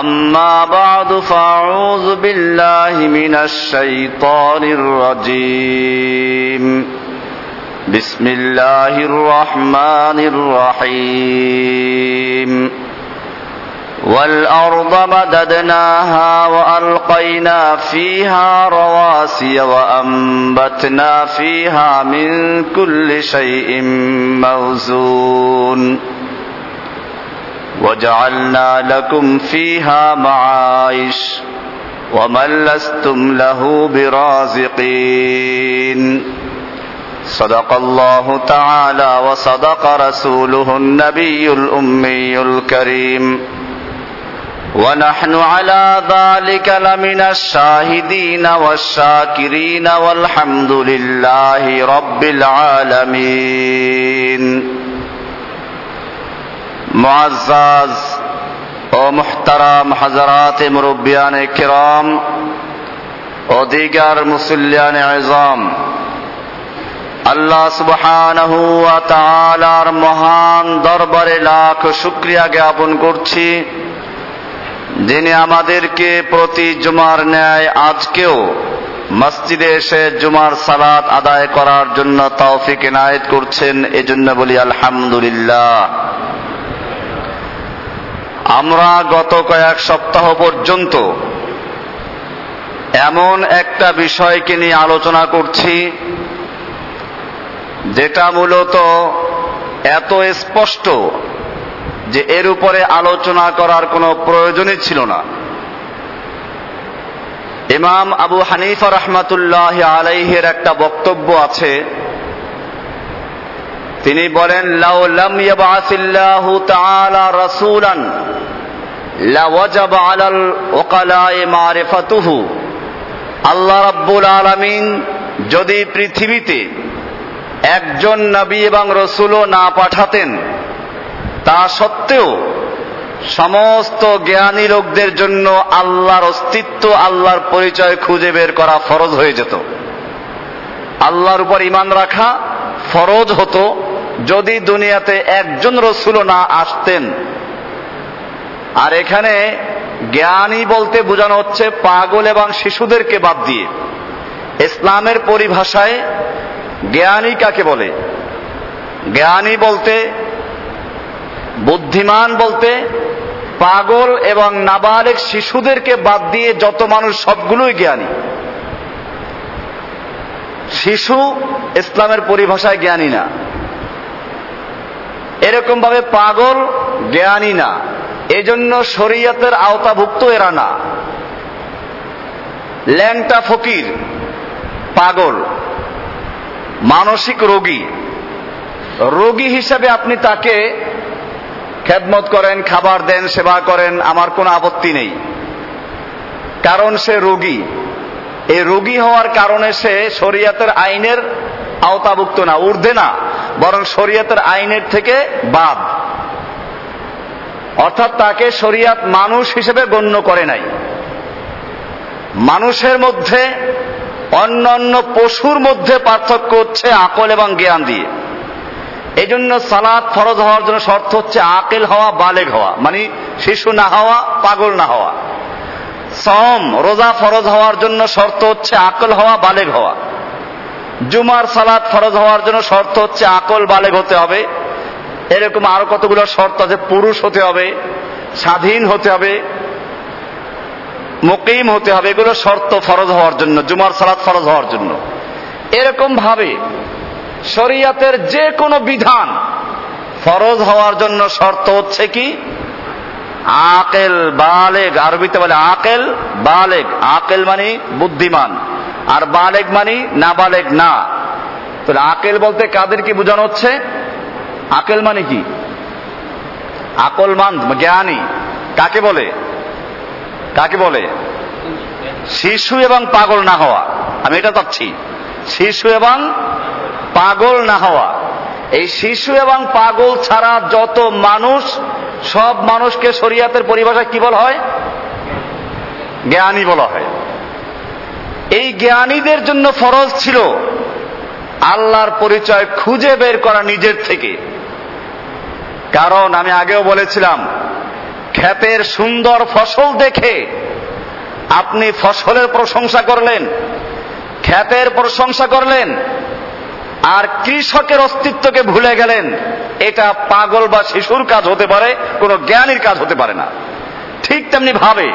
أما بعد فأعوذ بالله من الشيطان الرجيم. بسم الله الرحمن الرحيم. والأرض مددناها وألقينا فيها رواسي وأنبتنا فيها من كل شيء موزون. وجعلنا لكم فيها معايش ومن لستم له برازقين. صدق الله تعالى وصدق رسوله النبي الأمي الكريم. ونحن على ذلك لمن الشاهدين والشاكرين والحمد لله رب العالمين. معزز ও মুহতারাম হাজারাত মুরব্বিয়ান কিরাম ও দিগার মুসল্লিয়ান আজম আল্লাহ সুবহানাহু ওয়া তাআলার মহান দরবারে লাখ শুকরিয়া জ্ঞাপন করছি যিনি আমাদেরকে প্রতি জুমার ন্যায় আজকেও মসজিদে এসে জুমার সালাত আদায় করার জন্য তৌফিক এনায়েত করছেন এজন্য বলি আলহামদুলিল্লাহ আমরা গত কয়েক সপ্তাহ পর্যন্ত এমন একটা বিষয়কে নিয়ে আলোচনা করছি, যেটা মূলত এত স্পষ্ট যে এর উপরে আলোচনা করার কোনো প্রয়োজনই ছিল না। ইমাম আবু হানিফা রহমাতুল্লাহ আলাইহের একটা বক্তব্য আছে তিনি বলেন আল্লাহ রাব্বুল আলামিন যদি পৃথিবীতে একজন নবী এবং রসুলও না পাঠাতেন, তা সত্ত্বেও সমস্ত জ্ঞানী লোকদের জন্য আল্লাহর অস্তিত্ব, আল্লাহর পরিচয় খুঁজে বের করা ফরজ হয়ে যেত। আল্লাহর উপর ইমান রাখা ফরজ হতো। যদি দুনিয়াতে একজন রসুল না আসতেন। আর এখানে জ্ঞানী বলতে বোঝানো হচ্ছে পাগল এবং শিশুদেরকে বাদ দিয়ে। ইসলামের পরিভাষায় জ্ঞানী কাকে বলে? জ্ঞানী বলতে, বুদ্ধিমান বলতে পাগল এবং নাবালেক শিশুদেরকে বাদ দিয়ে যত মানুষ সবগুলোই জ্ঞানী। শিশু ইসলামের পরিভাষায় জ্ঞানী না। এরকম ভাবে পাগল, জ্ঞানী না। এজন্য শরীয়তের আওতাভুক্ত এরা না। ল্যাংটা ফকির, পাগল, মানসিক রোগী। রোগী হিসাবে আপনি তাকে খেদমত করেন, খাবার দেন, সেবা করেন, আমার কোনো আপত্তি নেই। কারণ সে রোগী। এই রোগী হওয়ার কারণে সে শরীয়তের আইনের আওতাভুক্ত না, ঊর্ধ্বে না। বরং শরীয়তের আইনের থেকে বাদ। অর্থাৎ তাকে শরিয়াত মানুষ হিসেবে গণ্য করে নাই। মানুষের মধ্যে অন্যান্য পশুর মধ্যে পার্থক্য হচ্ছে আকল এবং জ্ঞান দিয়ে। এই জন্য সালাদ ফরজ হওয়ার জন্য শর্ত হচ্ছে আকেল হওয়া, বালেগ হওয়া। মানে শিশু না হওয়া, পাগল না হওয়া। সম রোজা ফরজ হওয়ার জন্য শর্ত হচ্ছে আকল হওয়া, বালেগ হওয়া। জুমার সালাদ ফরজ হওয়ার জন্য শর্ত হচ্ছে আকল বালেগ হতে হবে। এরকম আরও কতগুলো শর্ত আছে? পুরুষ হতে হবে, স্বাধীন হতে হবে, মুকিম হতে হবে। এগুলো শর্ত ফরজ হওয়ার জন্য, জুমার সালাত ফরজ হওয়ার জন্য। এরকম ভাবে শরিয়াতের যে কোনো বিধান ফরজ হওয়ার জন্য শর্ত হচ্ছে কি? আকেল বালেগ। আরবিতে বলে আকেল বালেগ। আকেল মানে বুদ্ধিমান। আর বালেগ মানি, না বালেগ না। তাহলে আকেল বলতে কাদেরকে বোঝানো হচ্ছে? আকেল মানে কি? আকলমান জ্ঞানী। কাকে বলে? কাকে বলে? শিশু এবং পাগল না হওয়া। আমি এটা চাচ্ছি। শিশু এবং পাগল না হওয়া। এই শিশু এবং পাগল ছাড়া যত মানুষ, সব মানুষকে শরিয়াতের পরিভাষায় কি বলা হয়? জ্ঞানী বলা হয়। এই জ্ঞানীদের জন্য ফরজ ছিল আল্লাহর পরিচয় খুঁজে বের করা নিজের থেকে। কারণ আমি আগেও বলেছিলাম, ক্ষেতের সুন্দর ফসল দেখে আপনি ফসলের প্রশংসা করলেন, ক্ষেতের প্রশংসা করলেন, আর কৃষকের অস্তিত্বকে ভুলে গেলেন। এটা পাগল বা শিশুর কাজ হতে পারে, কোনো জ্ঞানীর কাজ হতে পারে না। ঠিক তেমনি ভাবে,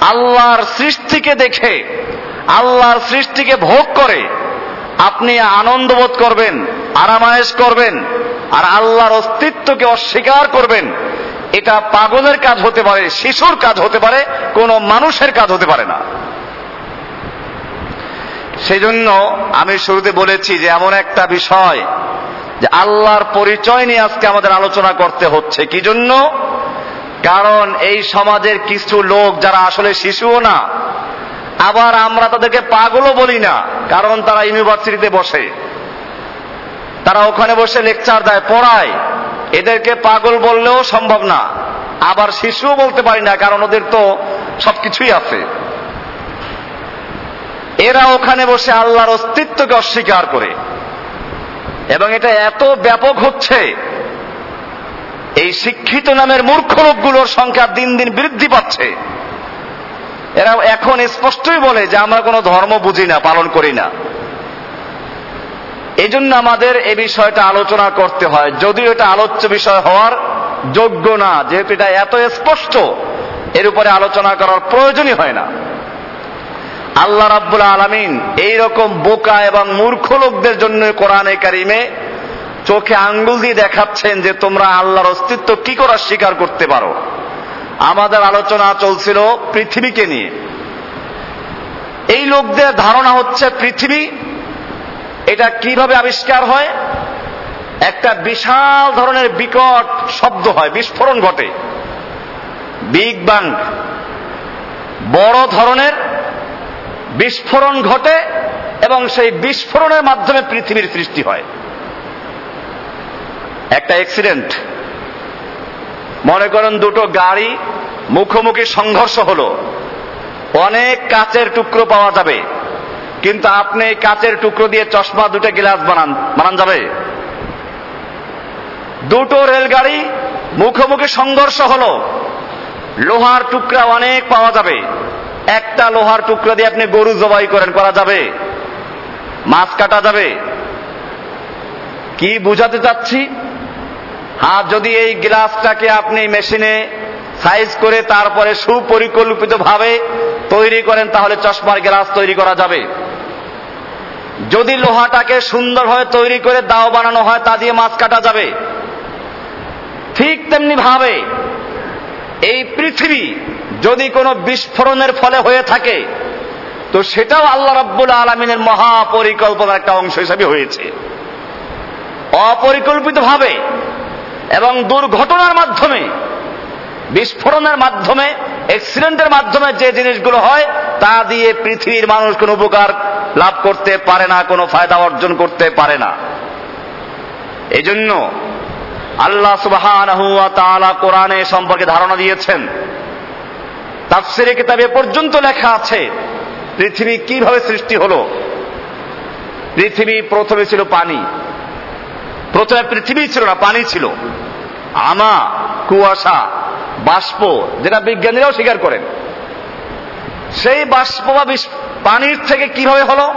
আল্লাহর সৃষ্টিকে দেখে আল্লাহর সৃষ্টিকে ভোগ করে। আপনি আনন্দ বোধ করবেন, আরামায়েশ করবেন, আর আল্লাহর অস্তিত্বকে অস্বীকার করবেন। এটা পাগলের কাজ হতে পারে, শিশুর কাজ হতে পারে, কোনো মানুষের কাজ হতে পারে না। সেই জন্য আমি শুরুতে বলেছি যে এমন একটা বিষয় যে আল্লাহর পরিচয় নিয়ে আজকে আমাদের আলোচনা করতে হচ্ছে। কি জন্য? কারণ এই সমাজের কিছু লোক যারা আসলে শিশুও না আবার আমরা তাদেরকে পাগলও বলি না, কারণ তারা ইউনিভার্সিটিতে বসে। তারা ওখানে বসে লেকচার দেয়, পড়ায়। এদেরকে পাগল বললেও সম্ভব না। আবার শিশুও বলতে পারি না, কারণ ওদের তো সবকিছুই আছে। এরা ওখানে বসে আল্লাহর অস্তিত্বকে অস্বীকার করে। এবং এটা এত ব্যাপক হচ্ছে, এই শিক্ষিত নামের মূর্খ লোকগুলোর সংখ্যা দিন দিন বৃদ্ধি পাচ্ছে। এরা এখন স্পষ্টই বলে যে আমরা কোনো ধর্ম বুঝি না, পালন করি না। এই জন্য আমাদের এ বিষয়টা আলোচনা করতে হয়। যদিও এটা আলোচ্য বিষয় হওয়ার যোগ্য না, যেহেতু এটা এত স্পষ্ট, এর উপরে আলোচনা করার প্রয়োজনই হয় না। আল্লাহ রাব্বুল আলমিন এইরকম বোকা এবং মূর্খ লোকদের জন্য কোরআনে কারিমে চোখে আঙ্গুল দিয়ে দেখাচ্ছেন যে তোমরা আল্লাহর অস্তিত্ব কি করে স্বীকার করতে পারো। আমাদের আলোচনা চলছিল পৃথিবীকে নিয়ে। এই লোকদের ধারণা হচ্ছে পৃথিবী, এটা কীভাবে আবিষ্কার হয়? একটা বিশাল ধরনের বিকট শব্দ হয়, বিস্ফোরণ ঘটে। বিগ বাং, বড় ধরনের বিস্ফোরণ ঘটে এবং সেই বিস্ফোরণের মাধ্যমে পৃথিবীর সৃষ্টি হয়। একটা অ্যাক্সিডেন্ট মনে করেন দুটো গাড়ি মুখোমুখি সংঘর্ষ হলো। অনেক কাচের টুকরো পাওয়া যাবে। কিন্তু আপনি এই কাচের টুকরো দিয়ে চশমা দুটো গ্লাস বানান বানান যাবে। দুটো রেলগাড়ি মুখোমুখি সংঘর্ষ হলো। লোহার টুকরা অনেক পাওয়া যাবে। একটা লোহার টুকরা দিয়ে আপনি গরু জবাই করেন, করা যাবে। মাছ কাটা যাবে। কি বুঝাতে চাচ্ছি? হ্যাঁ যদি এই গ্লাসটাকে আপনি মেশিনে সাইজ করে তারপরে সুপরিকল্পিত ভাবে তৈরি করেন, তাহলে চশমার গ্লাস তৈরি করা যাবে। যদি লোহাটাকে সুন্দরভাবে তৈরি করে দাও বানানো হয়, তা দিয়ে মাছ কাটা যাবে। ঠিক তেমনি ভাবে এই পৃথিবী যদি কোনো বিস্ফোরণের ফলে হয়ে থাকে, তো সেটাও আল্লাহ রাব্বুল আলমিনের মহাপরিকল্পনার একটা অংশ হিসাবে হয়েছে। অপরিকল্পিতভাবে এবং দুর্ঘটনার মাধ্যমে, বিস্ফোরণের মাধ্যমে অ্যাক্সিডেন্টের মাধ্যমে যে জিনিসগুলো হয়, তা দিয়ে পৃথিবীর মানুষ কোনো উপকার লাভ করতে পারে না, কোনো ফায়দা অর্জন করতে পারে না। এই জন্য আল্লাহ সুবাহ কোরআনে সম্পর্কে ধারণা দিয়েছেন। তাফসিরে কিতাবে পর্যন্ত লেখা আছে, পৃথিবী কীভাবে সৃষ্টি হলো? পৃথিবী প্রথমে ছিল পানি। প্রথমে পৃথিবী ছিল না, পানি ছিল। আমা, কুয়াশা, বাষ্প, যেটা বিজ্ঞানীরাও স্বীকার করেন। সেই বাষ্প বা পানির থেকে কীভাবে হলো?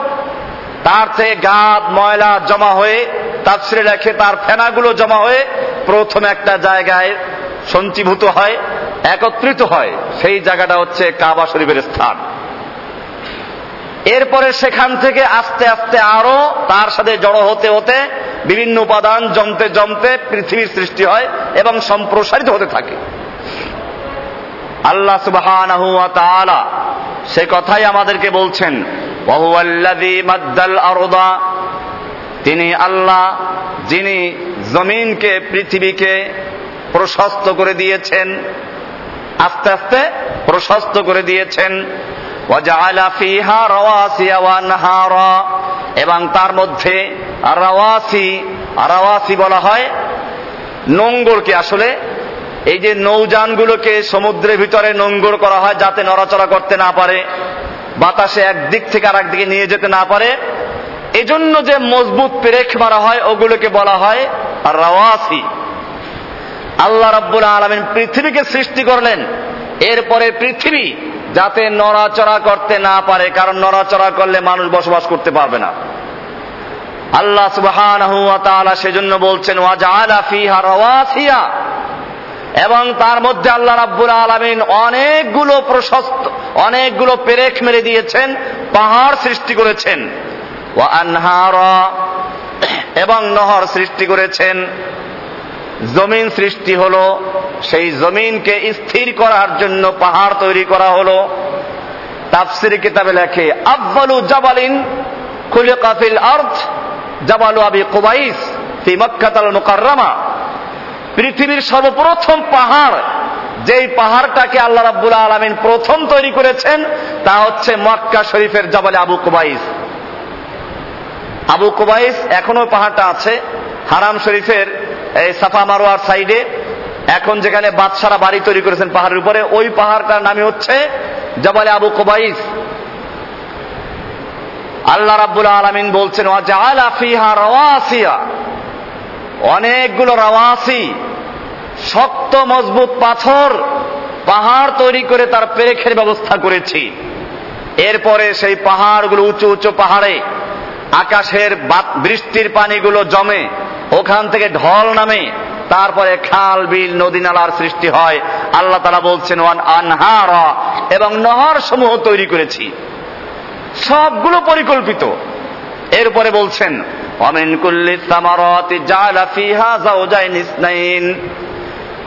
তার থেকে গাদ, ময়লা জমা হয়ে তাপসিরে রেখে তার ফেনাগুলো জমা হয়ে প্রথম একটা জায়গায় সঞ্চীভূত হয়, একত্রিত হয়। সেই জায়গাটা হচ্ছে কাবা শরীফের স্থান। এরপরে সেখান থেকে আস্তে আস্তে আরও তার সাথে জড়ো হতে হতে বিভিন্ন উপাদান জমতে জমতে পৃথিবীর সৃষ্টি হয় এবং সম্প্রসারিত হতে থাকে। আল্লাহ তাআলা সে কথাই আমাদেরকে বলছেন তিনি আল্লাহ যিনি জমিনকে, পৃথিবীকে প্রশস্ত করে দিয়েছেন, আস্তে আস্তে প্রশস্ত করে দিয়েছেন। এবং তার মধ্যে রাওয়াসি রাওয়াসি বলা হয় নোঙ্গরকে আসলে। এই যে নৌযানগুলোকে সমুদ্রের ভিতরে নোঙ্গর করা হয় যাতে নড়াচড়া করতে না পারে, বাতাসে একদিক থেকে আর একদিকে নিয়ে যেতে না পারে, এজন্য যে মজবুত পেরেক মারা হয় ওগুলোকে বলা হয় রাওয়াসি। আল্লাহ রাব্বুল আলমিন পৃথিবীকে সৃষ্টি করলেন, এরপরে পৃথিবী যাতে নড়াচড়া করতে না পারে, কারণ নড়াচড়া করলে মানুষ বসবাস করতে পারবে না। আল্লাহ তাআলা সেজন্য বলছেন এবং তার মধ্যে আল্লাহ রাব্বুল আলামিন অনেকগুলো প্রশস্ত, অনেকগুলো পেরেক মেরে দিয়েছেন, পাহাড় সৃষ্টি করেছেন। এবং নহর সৃষ্টি করেছেন। জমিন সৃষ্টি হলো, সেই জমিনকে স্থির করার জন্য পাহাড় তৈরি করা হলো। তাফসির কিতাবে লেখে, আব্বালু জাবালিন খুলিকা ফিল আরদ, জাবালু আবি কুবাইস ফি মক্কাতাল মুকাররমা। পৃথিবীর সর্বপ্রথম পাহাড়, যেই পাহাড়টাকে আল্লাহ রাব্বুল আলামিন প্রথম তৈরি করেছেন, তা হচ্ছে মক্কা শরীফের জাবালে আবু কুবাইস। আবু কুবাইস এখনও পাহাড়টা আছে, হারাম শরীফের এই সাফা মারোয়ার সাইডে, এখন যেখানে বাদশারা বাড়ি তৈরি করেছেন পাহাড়ের উপরে, ওই পাহাড়টার নামে হচ্ছে জবালে আবু কুবাইস। আল্লাহ রাব্বুল আলামিন বলছেন অনেকগুলো রাওয়াসি, শক্ত, মজবুত পাথর পাহাড় তৈরি করে তার পেরেখের ব্যবস্থা করেছি। এরপরে সেই পাহাড়গুলো উঁচু উঁচু পাহাড়ে, আকাশের বৃষ্টির পানিগুলো জমে ওখান থেকে ঢল নামে তারপরে খাল, বিল, নদী নালার সৃষ্টি হয়। আল্লাহ তারা বলছেন, ওয়ান আনহারা এবং নহর সমূহ তৈরি করেছি। সবগুলো পরিকল্পিত। এরপরে বলছেন অমিন কুল্লি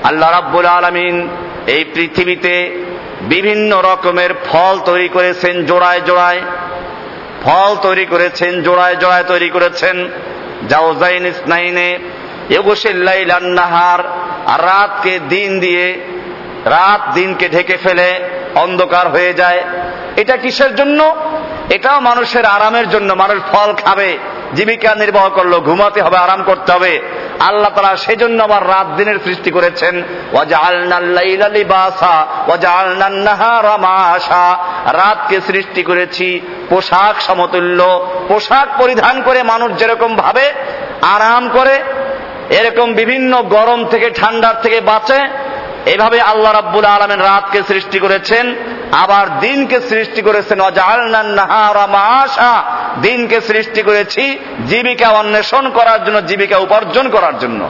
আল্লাহ রাব্বুল আলামিন এই পৃথিবীতে বিভিন্ন রকমের ফল তৈরি করেছেন, জোড়ায় জোড়ায়। ফল তৈরি করেছেন, জোড়ায় জোড়ায় তৈরি করেছেন। আর রাতকে দিন দিয়ে, রাত দিনকে ঢেকে ফেলে, অন্ধকার হয়ে যায়। এটা কিসের জন্য? এটাও মানুষের আরামের জন্য। মানুষ ফল খাবে, জীবিকা নির্বাহ করল, ঘুমাতে হবে, আরাম করতে হবে। আল্লাহ তারা সেজন্য আবার রাত দিনের সৃষ্টি করেছেন। রাতকে সৃষ্টি করেছি পোশাক সমতুল্য। পোশাক পরিধান করে মানুষ যেরকম ভাবে, আরাম করে, এরকম বিভিন্ন গরম থেকে ঠান্ডার থেকে বাঁচে, এভাবে আল্লাহ রাব্বুল আলমেন রাতকে সৃষ্টি করেছেন। আবার দিনকে সৃষ্টি করেছেন দিনকে সৃষ্টি করেছি জীবিকা অন্বেষণ করার জন্য, জীবিকা উপার্জন করার জন্য।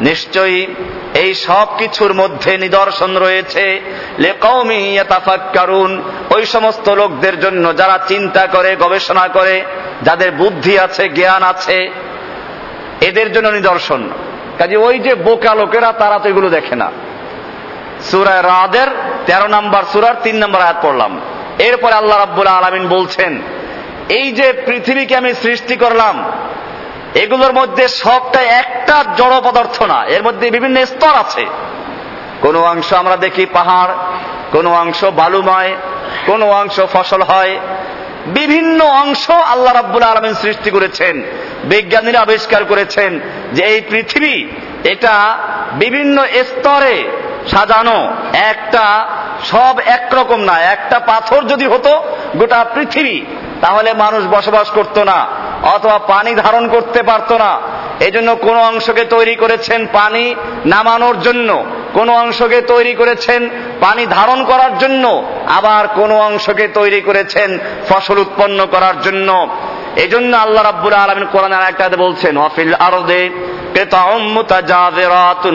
নিশ্চয়ই এই সব কিছুর মধ্যে নিদর্শন রয়েছে ওই সমস্ত লোকদের জন্য যারা চিন্তা করে, গবেষণা করে, যাদের বুদ্ধি আছে, জ্ঞান আছে, এদের জন্য নিদর্শন। কাজে ওই যে বোকা লোকেরা, তারা তো এগুলো দেখে না। সুরায় রাদের তেরো নাম্বার সুরার তিন নম্বর আয়াত পড়লাম। এরপরে আল্লাহ রাব্বুল আলমিন বলছেন, এই যে পৃথিবীকে আমি সৃষ্টি করলাম, এগুলোর মধ্যে সবটা একটা জড় পদার্থ না, এর মধ্যে বিভিন্ন স্তর আছে। কোনো অংশ আমরা দেখি পাহাড়, কোনো অংশ বালুময়, কোনো অংশ ফসল হয়। বিভিন্ন অংশ আল্লাহ রাব্বুল আলমিন সৃষ্টি করেছেন। বিজ্ঞানীরা আবিষ্কার করেছেন যে এই পৃথিবী, এটা বিভিন্ন স্তরে সাজানো। একটা সব একরকম না, একটা পাথর যদি হতো গোটা পৃথিবী, তাহলে মানুষ বসবাস করত না, অথবা পানি ধারণ করতে পারত না। এই জন্য কোন অংশকে তৈরি করেছেন পানি নামানোর জন্য, কোন অংশকে তৈরি করেছেন পানি ধারণ করার জন্য, আবার কোন অংশকে তৈরি করেছেন ফসল উৎপন্ন করার জন্য। এই জন্য আল্লাহ রাব্বুল আলমিন কোরআন একটা বলছেন অফিল আরদে قطع متجاذرات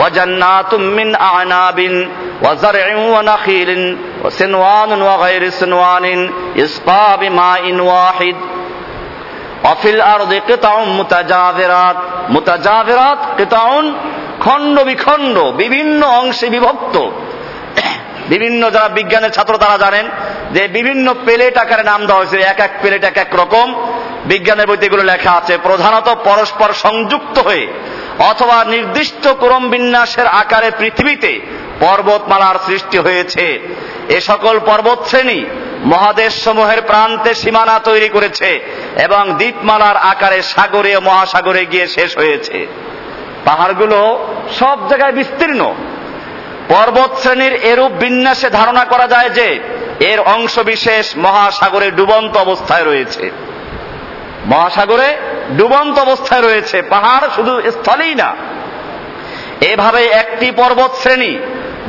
وجنات من أعناب وزرع ونخيل وسنوان وغير سنوان يسقى بماء واحد অফিল আরদে কেতাউন মুতাজাভিরাত মুতাজাভিরাত কেতাউন খণ্ড বিখণ্ড বিভিন্ন অংশে বিভক্ত বিভিন্ন যারা বিজ্ঞানের ছাত্র তারা জানেন যে বিভিন্ন প্লেট আকারে নাম দেওয়া হয়েছে। এক এক প্লেট এক এক রকম। বিজ্ঞানের বইতে এগুলো লেখা আছে। প্রধানত পরস্পর সংযুক্ত হয়ে অথবা নির্দিষ্ট ক্রম বিন্যাসের আকারে পৃথিবীতে পর্বতমালার সৃষ্টি হয়েছে। এ সকল পর্বত শ্রেণি মহাদেশ সমূহের প্রান্তে সীমানা তৈরি করেছে এবং দ্বীপমালার আকারে সাগরে মহাসাগরে গিয়ে শেষ হয়েছে। পাহাড়গুলো সব জায়গায় বিস্তীর্ণ। পর্বত শ্রেণির এরূপ বিন্যাসে ধারণা করা যায় যে, এর অংশ বিশেষ মহাসাগরে ডুবন্ত অবস্থায় রয়েছে। মহাসাগরে ডুবন্ত অবস্থায় রয়েছে, পাহাড় শুধু স্থলেই না। এভাবে একটি পর্বত শ্রেণি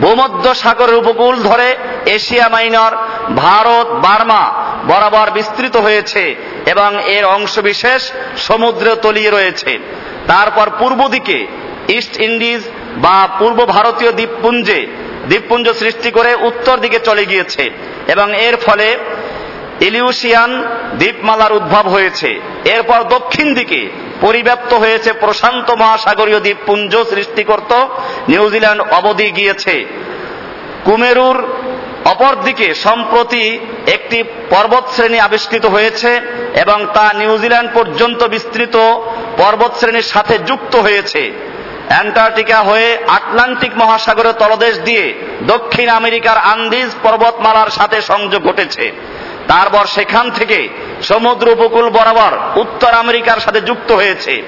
ভূমধ্য সাগরের উপকূল ধরে এশিয়া মাইনর ভারত, বার্মা বরাবর বিস্তৃত হয়েছে এবং এর অংশ বিশেষ সমুদ্রে তলিয়ে রয়েছে। তারপর পূর্ব দিকে ইস্ট ইন্ডিজ বা পূর্ব ভারতীয় দ্বীপপুঞ্জে, দ্বীপপুঞ্জ সৃষ্টি করে উত্তর দিকে চলে গিয়েছে এবং এর ফলে ইলিউশিয়ান দ্বীপমালার উদ্ভব হয়েছে। এরপর দক্ষিণ দিকে পরিব্যাপ্ত হয়েছে প্রশান্ত মহাসাগরীয় দ্বীপপুঞ্জ সৃষ্টি করত নিউজিল্যান্ড অবধি গিয়েছে। কুমেরুর অপরদিকে সম্প্রতি একটি পর্বত শ্রেণি আবিষ্কৃত হয়েছে এবং তা নিউজিল্যান্ড পর্যন্ত বিস্তৃত পর্বত শ্রেণির সাথে যুক্ত হয়েছে। অ্যান্টার্কটিকা হয়ে আটলান্টিক মহাসাগরের তলদেশ দিয়ে দক্ষিণ আমেরিকার আন্দিজ পর্বতমালার সাথে সংযোগ ঘটেছে। তারপর সেখান থেকে সমুদ্র উপকূল বরাবর উত্তর আমেরিকার সাথে যুক্ত হয়েছে।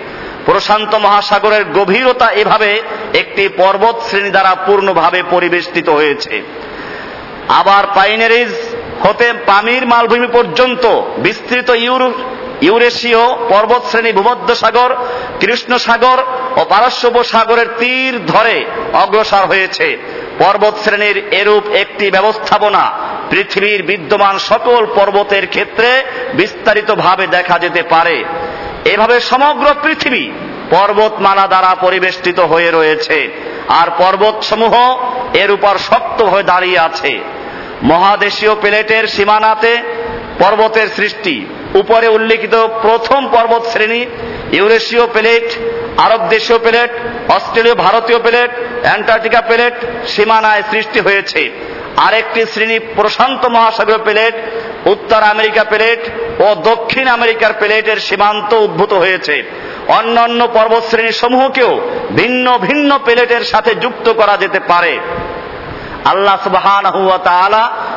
প্রশান্ত মহাসাগরের গভীরতা এভাবে একটি পর্বত শ্রেণি দ্বারা পূর্ণভাবে পরিবেষ্টিত হয়েছে। আবার পাইনারিজ হতে পামির মালভূমি পর্যন্ত বিস্তৃত ইউরোপ ইউরেশীয় পর্বত শ্রেণি ভূমধ্য সাগর কৃষ্ণ সাগর ও পারস্য সাগরের তীর ধরে অগ্রসর হয়েছে। পর্বত শ্রেণির এরূপ একটি ব্যবস্থাপনা পৃথিবীর বিদ্যমান সকল পর্বতের ক্ষেত্রে বিস্তারিতভাবে দেখা যেতে পারে। এভাবে সমগ্র পৃথিবী পর্বতমালা দ্বারা পরিবেষ্টিত হয়ে রয়েছে আর পর্বতসমূহ এর উপর শক্ত হয়ে দাঁড়িয়ে আছে। মহাদেশীয় প্লেটের সীমানাতে পর্বতের সৃষ্টি উপরে উল্লেখিত প্রথম পর্বত শ্রেণি, ইউরেশীয় প্লেট, আরব দেশীয় প্লেট, অস্ট্রেলীয় ভারতীয় প্লেট, অ্যান্টার্কটিকা প্লেট সীমানায় সৃষ্টি হয়েছে। আরেকটি শ্রেণি প্রশান্ত মহাসাগরীয় প্লেট, উত্তর আমেরিকা প্লেট ও দক্ষিণ আমেরিকার প্লেটের সীমান্ত উদ্ভূত হয়েছে। অন্যান্য পর্বত শ্রেণি সমূহকেও ভিন্ন ভিন্ন প্লেটের সাথে যুক্ত করা যেতে পারে। আল্লাহ সুবহান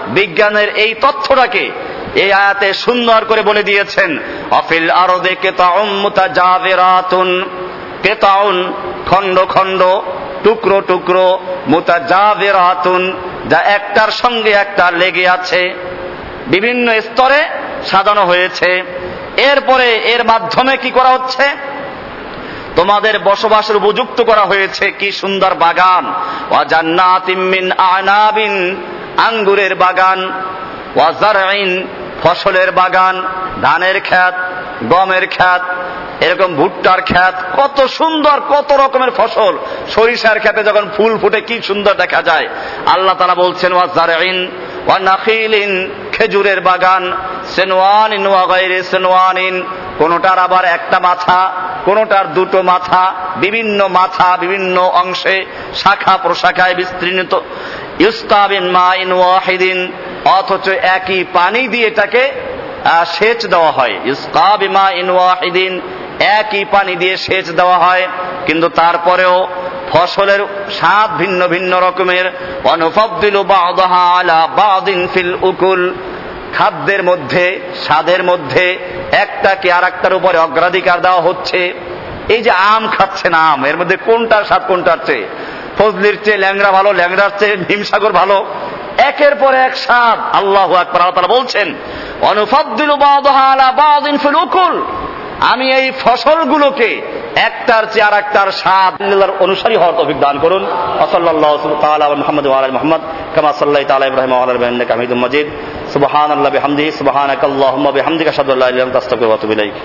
বিজ্ঞানের এই তথ্যটাকে এই আয়াতে সুন্দর করে বলে দিয়েছেন, অফিল আরদে কেতাউম মুতাজাবিরাতুন কেতাউন খণ্ড খণ্ড, টুকরো টুকরো মুতাজাবিরাতুন যা একটার সঙ্গে একটা লেগে আছে। বিভিন্ন স্তরে সাজানো হয়েছে। এরপরে এর মাধ্যমে কি করা হচ্ছে? তোমাদের বসবাসের উপযুক্ত করা হয়েছে। কি সুন্দর বাগান। ওয়াজান্নাতিমিন আনাবিন, আঙ্গুরের বাগান। ওয়াজারাইন ফসলের বাগান, ধানের খ্যাত গমের খ্যাত এরকম ভুট্টার খ্যাত কত সুন্দর, কত রকমের ফসল। সরিষার খ্যাতে যখন ফুল ফুটে, কি সুন্দর দেখা যায়। আল্লাহ তালা বলছেন ওয়াজারাইন ওয়া খেজুরের বাগান, সেনওয়ানিন ওয়া গায়রে সেনওয়ানিন। কোনোটার আবার একটা মাথা, কোনোটার দুটো মাথা, বিভিন্ন মাথা, বিভিন্ন অংশে, শাখা প্রশাখায় বিস্তৃত। ইউস্তাবিন মাইন ওয়াহিদিন অথচ একই পানি দিয়ে এটাকে সেচ দেওয়া হয়। ইউস্তাবিমা ইন ওয়াহিদিন, একই পানি দিয়ে সেচ দেওয়া হয়। কিন্তু তারপরেও ফসলের স্বাদ ভিন্ন ভিন্ন রকমের। অনুফদ্দিলু বাদাহা আলা বাদিন ফিল উকুল। খাদ্যের মধ্যে, স্বাদের মধ্যে একটাকে আর একটার উপরে অগ্রাধিকার দেওয়া হচ্ছে। এই যে আম খাচ্ছে না আম, এর মধ্যে কোনটার স্বাদ কোনটার চেয়ে? ফজলির চেয়ে ল্যাংরা ভালো ল্যাংরার চেয়ে ভীমসাগর ভালো। একের পর এক সাপ। আল্লাহ আকবর, আল্লাহ বলছেন অনুফাবদুল আমি এই ফসলগুলোকে একটার চেয়ে আর একটার স্বাদ অনুসারী হওয়ার তো অভিজ্ঞান করুন। আসাল্লাহ তাআলা মুহাম্মদ ওয়া আলি কামা সাল্লাল্লাহু তাআলা ইব্রাহিম ওয়া আলি ইব্রাহিম ইন্নাকা হামিদুম মাজিদ। সুবহানাল্লাহি